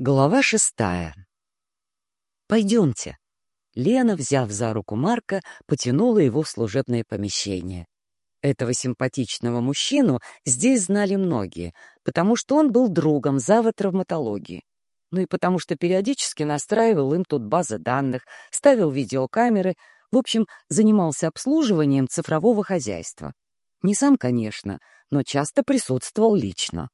Глава шестая. «Пойдемте». Лена, взяв за руку Марка, потянула его в служебное помещение. Этого симпатичного мужчину здесь знали многие, потому что он был другом зава травматологии. Ну и потому что периодически настраивал им тут базы данных, ставил видеокамеры, в общем, занимался обслуживанием цифрового хозяйства. Не сам, конечно, но часто присутствовал лично.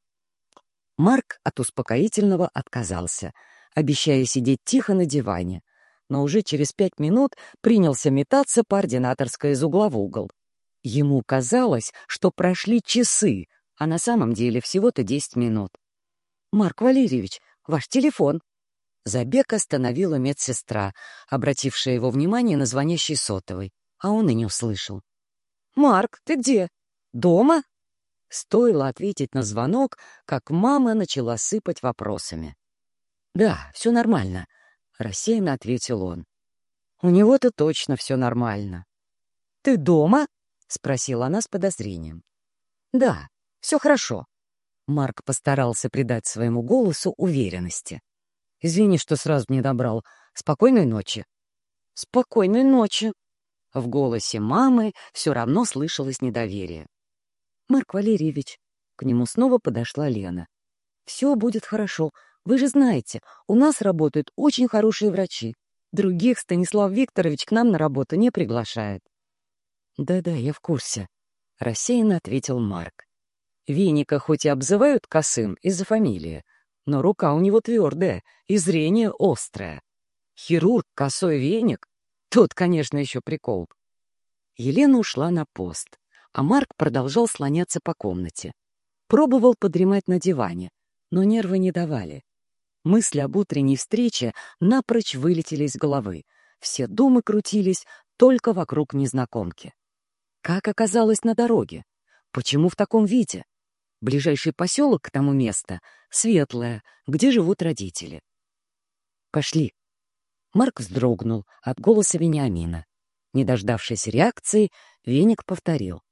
Марк от успокоительного отказался, обещая сидеть тихо на диване, но уже через пять минут принялся метаться по ординаторской из угла в угол. Ему казалось, что прошли часы, а на самом деле всего-то десять минут. «Марк Валерьевич, ваш телефон!» Забег остановила медсестра, обратившая его внимание на звонящий сотовый, а он и не услышал. «Марк, ты где? Дома?» Стоило ответить на звонок, как мама начала сыпать вопросами. «Да, все нормально», — рассеянно ответил он. «У него-то точно все нормально». «Ты дома?» — спросила она с подозрением. «Да, все хорошо». Марк постарался придать своему голосу уверенности. «Извини, что сразу не добрал. Спокойной ночи». «Спокойной ночи». В голосе мамы все равно слышалось недоверие. «Марк Валерьевич», — к нему снова подошла Лена. «Все будет хорошо. Вы же знаете, у нас работают очень хорошие врачи. Других Станислав Викторович к нам на работу не приглашает». «Да-да, я в курсе», — рассеянно ответил Марк. «Веника хоть и обзывают косым из-за фамилии, но рука у него твердая и зрение острое. Хирург косой веник? Тут, конечно, еще прикол». Елена ушла на пост а Марк продолжал слоняться по комнате. Пробовал подремать на диване, но нервы не давали. Мысли об утренней встрече напрочь вылетели из головы. Все думы крутились только вокруг незнакомки. Как оказалось на дороге? Почему в таком виде? Ближайший поселок к тому месту — Светлое, где живут родители. «Пошли». Марк вздрогнул от голоса Вениамина. Не дождавшись реакции, Веник повторил.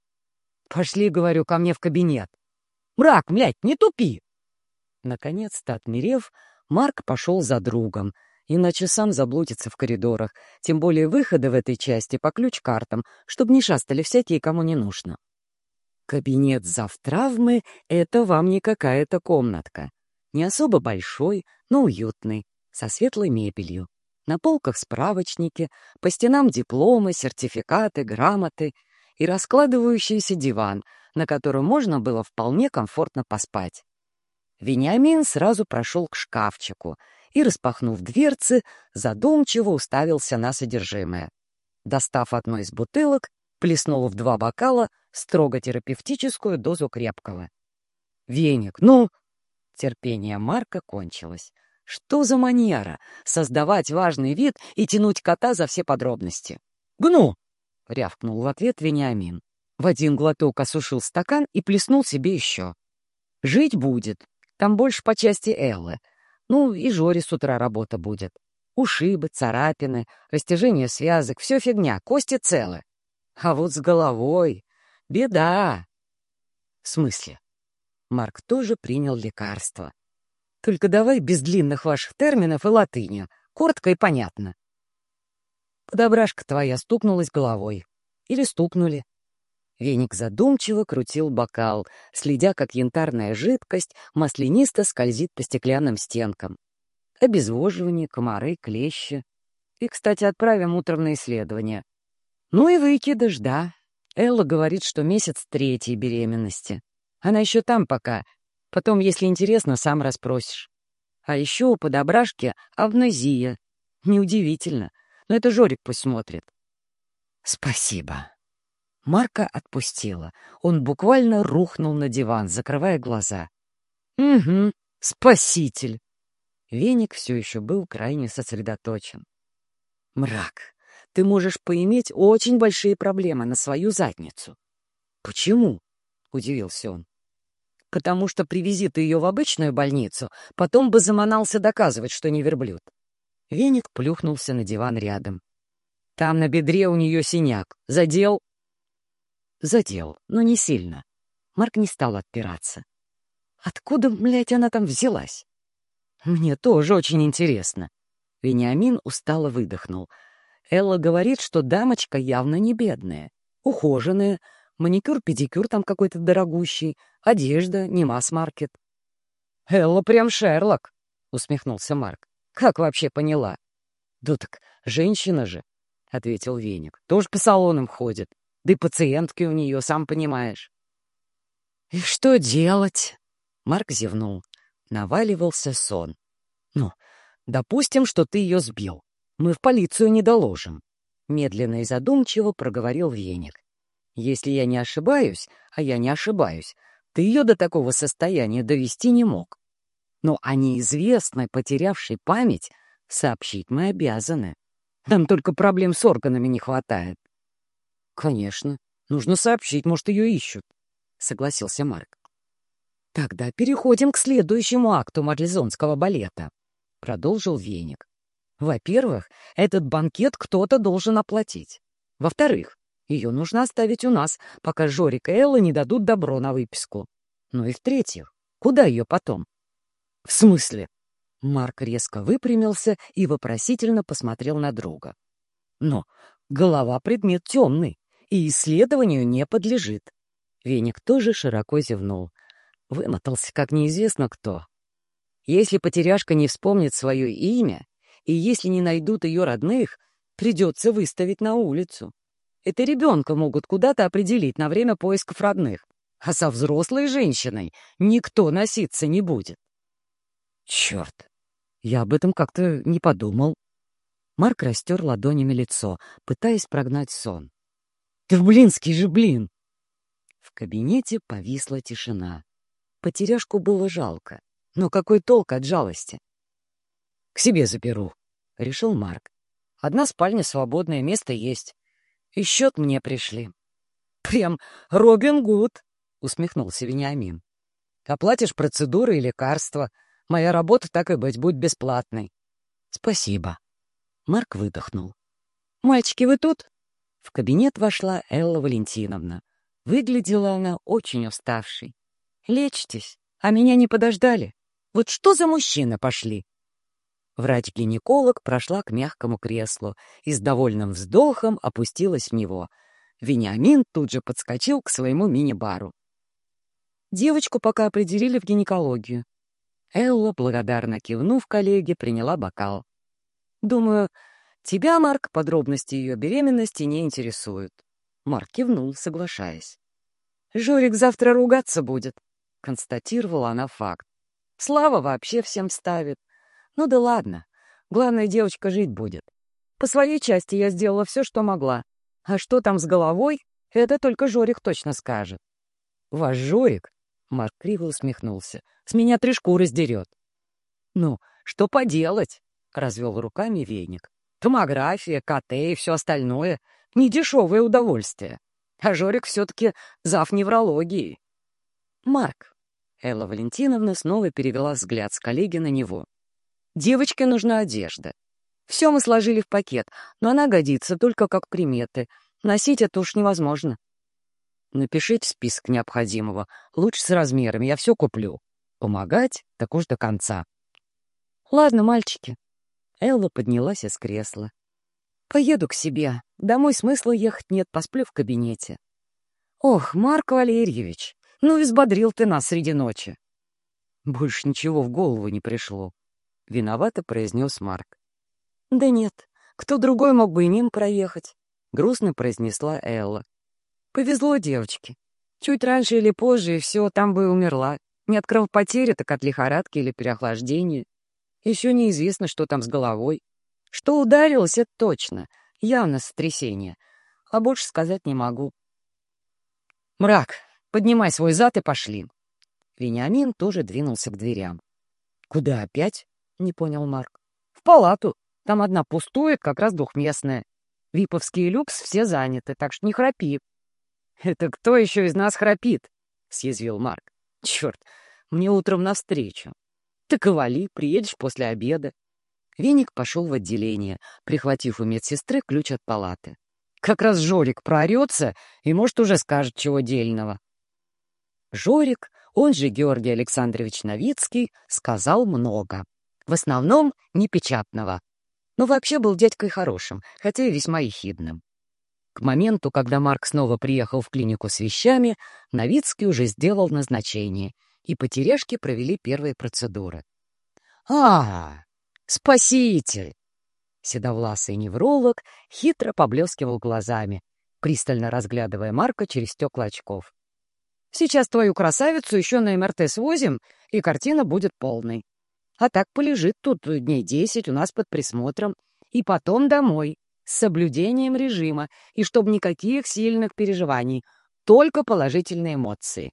Пошли, говорю, ко мне в кабинет. Мрак, блядь, не тупи! Наконец-то, отмерев, Марк пошел за другом, иначе сам заблудится в коридорах, тем более выходы в этой части по ключ-картам, чтобы не шастали всякие, кому не нужно. Кабинет завтравмы — это вам не какая-то комнатка. Не особо большой, но уютный, со светлой мебелью. На полках справочники, по стенам дипломы, сертификаты, грамоты — и раскладывающийся диван, на котором можно было вполне комфортно поспать. Вениамин сразу прошел к шкафчику и, распахнув дверцы, задумчиво уставился на содержимое. Достав одну из бутылок, плеснул в два бокала строго терапевтическую дозу крепкого. «Веник, ну...» Терпение Марка кончилось. Что за манера — создавать важный вид и тянуть кота за все подробности? «Гну!» — рявкнул в ответ Вениамин. В один глоток осушил стакан и плеснул себе еще. «Жить будет. Там больше по части Эллы. Ну, и Жоре с утра работа будет. Ушибы, царапины, растяжение связок — все фигня, кости целы. А вот с головой — беда!» «В смысле?» Марк тоже принял лекарство. «Только давай без длинных ваших терминов и латыни. Коротко и понятно. Подобрашка твоя стукнулась головой. Или стукнули. Веник задумчиво крутил бокал, следя, как янтарная жидкость маслянисто скользит по стеклянным стенкам. Обезвоживание, комары, клещи. И, кстати, отправим утром на исследование. Ну и выкидыш, да. Элла говорит, что месяц третьей беременности. Она еще там пока. Потом, если интересно, сам расспросишь. А еще у подобрашки амнезия. Неудивительно но это Жорик пусть смотрит. Спасибо. Марка отпустила. Он буквально рухнул на диван, закрывая глаза. Угу, спаситель. Веник все еще был крайне сосредоточен. Мрак, ты можешь поиметь очень большие проблемы на свою задницу. Почему? Удивился он. Потому что привези ты ее в обычную больницу, потом бы заманался доказывать, что не верблюд. Веник плюхнулся на диван рядом. Там на бедре у нее синяк. Задел? Задел, но не сильно. Марк не стал отпираться. Откуда, блядь, она там взялась? Мне тоже очень интересно. Вениамин устало выдохнул. Элла говорит, что дамочка явно не бедная, ухоженная, маникюр-педикюр там какой-то дорогущий, одежда, не масс-маркет. «Элла прям Шерлок», — усмехнулся Марк. «Как вообще поняла?» «Да так женщина же», — ответил Веник. «Тоже по салонам ходит. Да и пациентки у нее, сам понимаешь». «И что делать?» Марк зевнул. Наваливался сон. «Ну, допустим, что ты ее сбил. Мы в полицию не доложим». Медленно и задумчиво проговорил Веник. «Если я не ошибаюсь, а я не ошибаюсь, ты ее до такого состояния довести не мог. Но о неизвестной, потерявшей память, сообщить мы обязаны. Нам только проблем с органами не хватает. — Конечно. Нужно сообщить, может, ее ищут, — согласился Марк. — Тогда переходим к следующему акту марлезонского балета, — продолжил Веник. Во-первых, этот банкет кто-то должен оплатить. Во-вторых, ее нужно оставить у нас, пока Жорик и Элла не дадут добро на выписку. Ну и в-третьих, куда ее потом? — В смысле? Марк резко выпрямился и вопросительно посмотрел на друга. Но голова предмет темный и исследованию не подлежит. Веник тоже широко зевнул. Вымотался, как неизвестно кто. Если потеряшка не вспомнит свое имя, и если не найдут ее родных, придется выставить на улицу. Это ребенка могут куда-то определить на время поисков родных, а со взрослой женщиной никто носиться не будет. Черт, я об этом как-то не подумал. Марк растер ладонями лицо, пытаясь прогнать сон. «Ты блинский же блин!» В кабинете повисла тишина. Потеряшку было жалко. Но какой толк от жалости? «К себе заберу», — решил Марк. «Одна спальня свободное, место есть. И счет мне пришли». «Прям Робин Гуд», — усмехнулся Вениамин. «Оплатишь процедуры и лекарства, Моя работа, так и быть, будет бесплатной. Спасибо. Марк выдохнул. Мальчики, вы тут? В кабинет вошла Элла Валентиновна. Выглядела она очень уставшей. Лечьтесь, а меня не подождали. Вот что за мужчины пошли? Врач-гинеколог прошла к мягкому креслу и с довольным вздохом опустилась в него. Вениамин тут же подскочил к своему мини-бару. Девочку пока определили в гинекологию. Элла, благодарно кивнув коллеге, приняла бокал. «Думаю, тебя, Марк, подробности ее беременности не интересуют». Марк кивнул, соглашаясь. «Жорик завтра ругаться будет», — констатировала она факт. «Слава вообще всем ставит. Ну да ладно, главное, девочка жить будет. По своей части я сделала все, что могла. А что там с головой, это только Жорик точно скажет». «Ваш Жорик Марк криво усмехнулся. «С меня три шкуры сдерет». «Ну, что поделать?» — развел руками веник. «Томография, КТ и все остальное — недешевое удовольствие. А Жорик все-таки зав неврологии». «Марк», — Элла Валентиновна снова перевела взгляд с коллеги на него. «Девочке нужна одежда. Все мы сложили в пакет, но она годится только как приметы. Носить это уж невозможно. Напишите список необходимого. Лучше с размерами, я все куплю. Помогать так уж до конца. Ладно, мальчики. Элла поднялась из кресла. Поеду к себе. Домой смысла ехать нет, посплю в кабинете. Ох, Марк Валерьевич, ну избодрил ты нас среди ночи. Больше ничего в голову не пришло. Виновато произнес Марк. Да нет, кто другой мог бы и мимо проехать. Грустно произнесла Элла. Повезло девочке. Чуть раньше или позже, и все, там бы и умерла. Не от кровопотери, так от лихорадки или переохлаждения. Еще неизвестно, что там с головой. Что ударилось, это точно. Явно сотрясение. А больше сказать не могу. «Мрак, поднимай свой зад и пошли». Вениамин тоже двинулся к дверям. «Куда опять?» — не понял Марк. «В палату. Там одна пустует, как раз двухместная. Виповский люкс все заняты, так что не храпи. «Это кто еще из нас храпит?» — съязвил Марк. «Черт, мне утром навстречу. Так и вали, приедешь после обеда». Веник пошел в отделение, прихватив у медсестры ключ от палаты. Как раз Жорик проорется и, может, уже скажет чего дельного. Жорик, он же Георгий Александрович Новицкий, сказал много. В основном непечатного. Но вообще был дядькой хорошим, хотя и весьма ехидным. К моменту, когда Марк снова приехал в клинику с вещами, Новицкий уже сделал назначение, и по провели первые процедуры. «А, спаситель!» Седовласый невролог хитро поблескивал глазами, пристально разглядывая Марка через стекла очков. «Сейчас твою красавицу еще на МРТ свозим, и картина будет полной. А так полежит тут дней десять у нас под присмотром, и потом домой, с соблюдением режима, и чтобы никаких сильных переживаний, только положительные эмоции».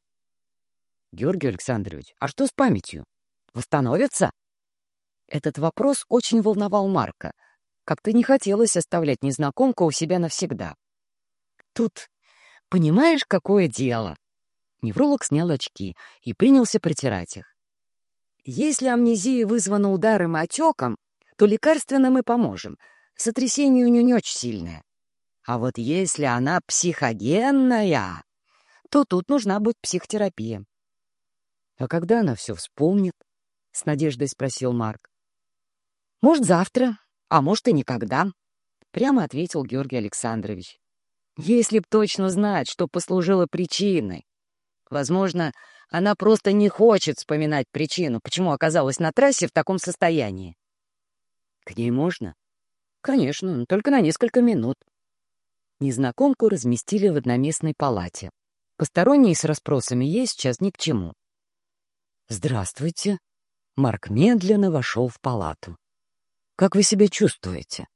«Георгий Александрович, а что с памятью? Восстановится?» Этот вопрос очень волновал Марка — как-то не хотелось оставлять незнакомку у себя навсегда. Тут, понимаешь, какое дело? Невролог снял очки и принялся протирать их. Если амнезия вызвана ударом и отеком, то лекарственно мы поможем. Сотрясение у нее не очень сильное. А вот если она психогенная, то тут нужна будет психотерапия. — А когда она все вспомнит? — с надеждой спросил Марк. — Может, завтра, а может, и никогда, — прямо ответил Георгий Александрович. Если б точно знать, что послужило причиной. Возможно, она просто не хочет вспоминать причину, почему оказалась на трассе в таком состоянии. К ней можно? Конечно, только на несколько минут. Незнакомку разместили в одноместной палате. Посторонние с расспросами ей сейчас ни к чему. «Здравствуйте». Марк медленно вошел в палату. Как вы себя чувствуете?»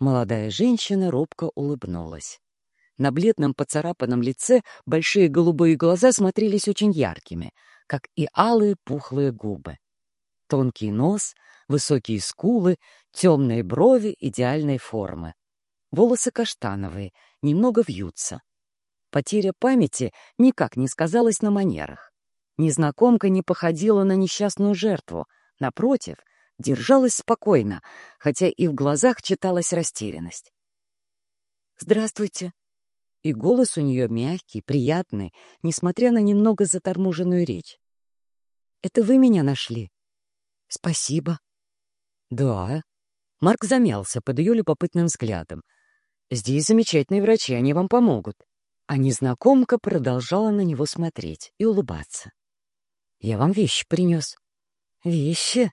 Молодая женщина робко улыбнулась. На бледном поцарапанном лице большие голубые глаза смотрелись очень яркими, как и алые пухлые губы. Тонкий нос, высокие скулы, темные брови идеальной формы. Волосы каштановые, немного вьются. Потеря памяти никак не сказалась на манерах. Незнакомка не походила на несчастную жертву. Напротив — держалась спокойно, хотя и в глазах читалась растерянность. «Здравствуйте». И голос у нее мягкий, приятный, несмотря на немного заторможенную речь. «Это вы меня нашли?» «Спасибо». «Да». Марк замялся под ее любопытным взглядом. «Здесь замечательные врачи, они вам помогут». А незнакомка продолжала на него смотреть и улыбаться. «Я вам вещи принес». «Вещи?»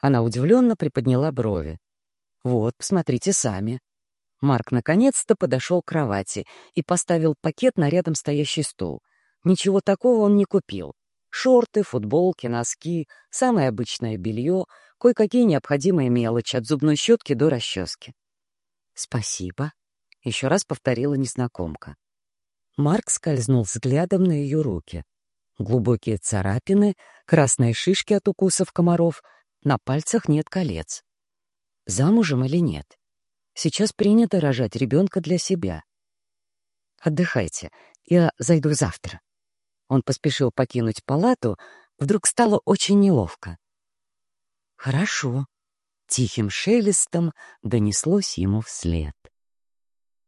Она удивленно приподняла брови. «Вот, посмотрите сами». Марк наконец-то подошел к кровати и поставил пакет на рядом стоящий стул. Ничего такого он не купил. Шорты, футболки, носки, самое обычное белье, кое-какие необходимые мелочи от зубной щетки до расчески. «Спасибо», — еще раз повторила незнакомка. Марк скользнул взглядом на ее руки. Глубокие царапины, красные шишки от укусов комаров — на пальцах нет колец. Замужем или нет? Сейчас принято рожать ребенка для себя. Отдыхайте, я зайду завтра. Он поспешил покинуть палату, вдруг стало очень неловко. Хорошо. Тихим шелестом донеслось ему вслед.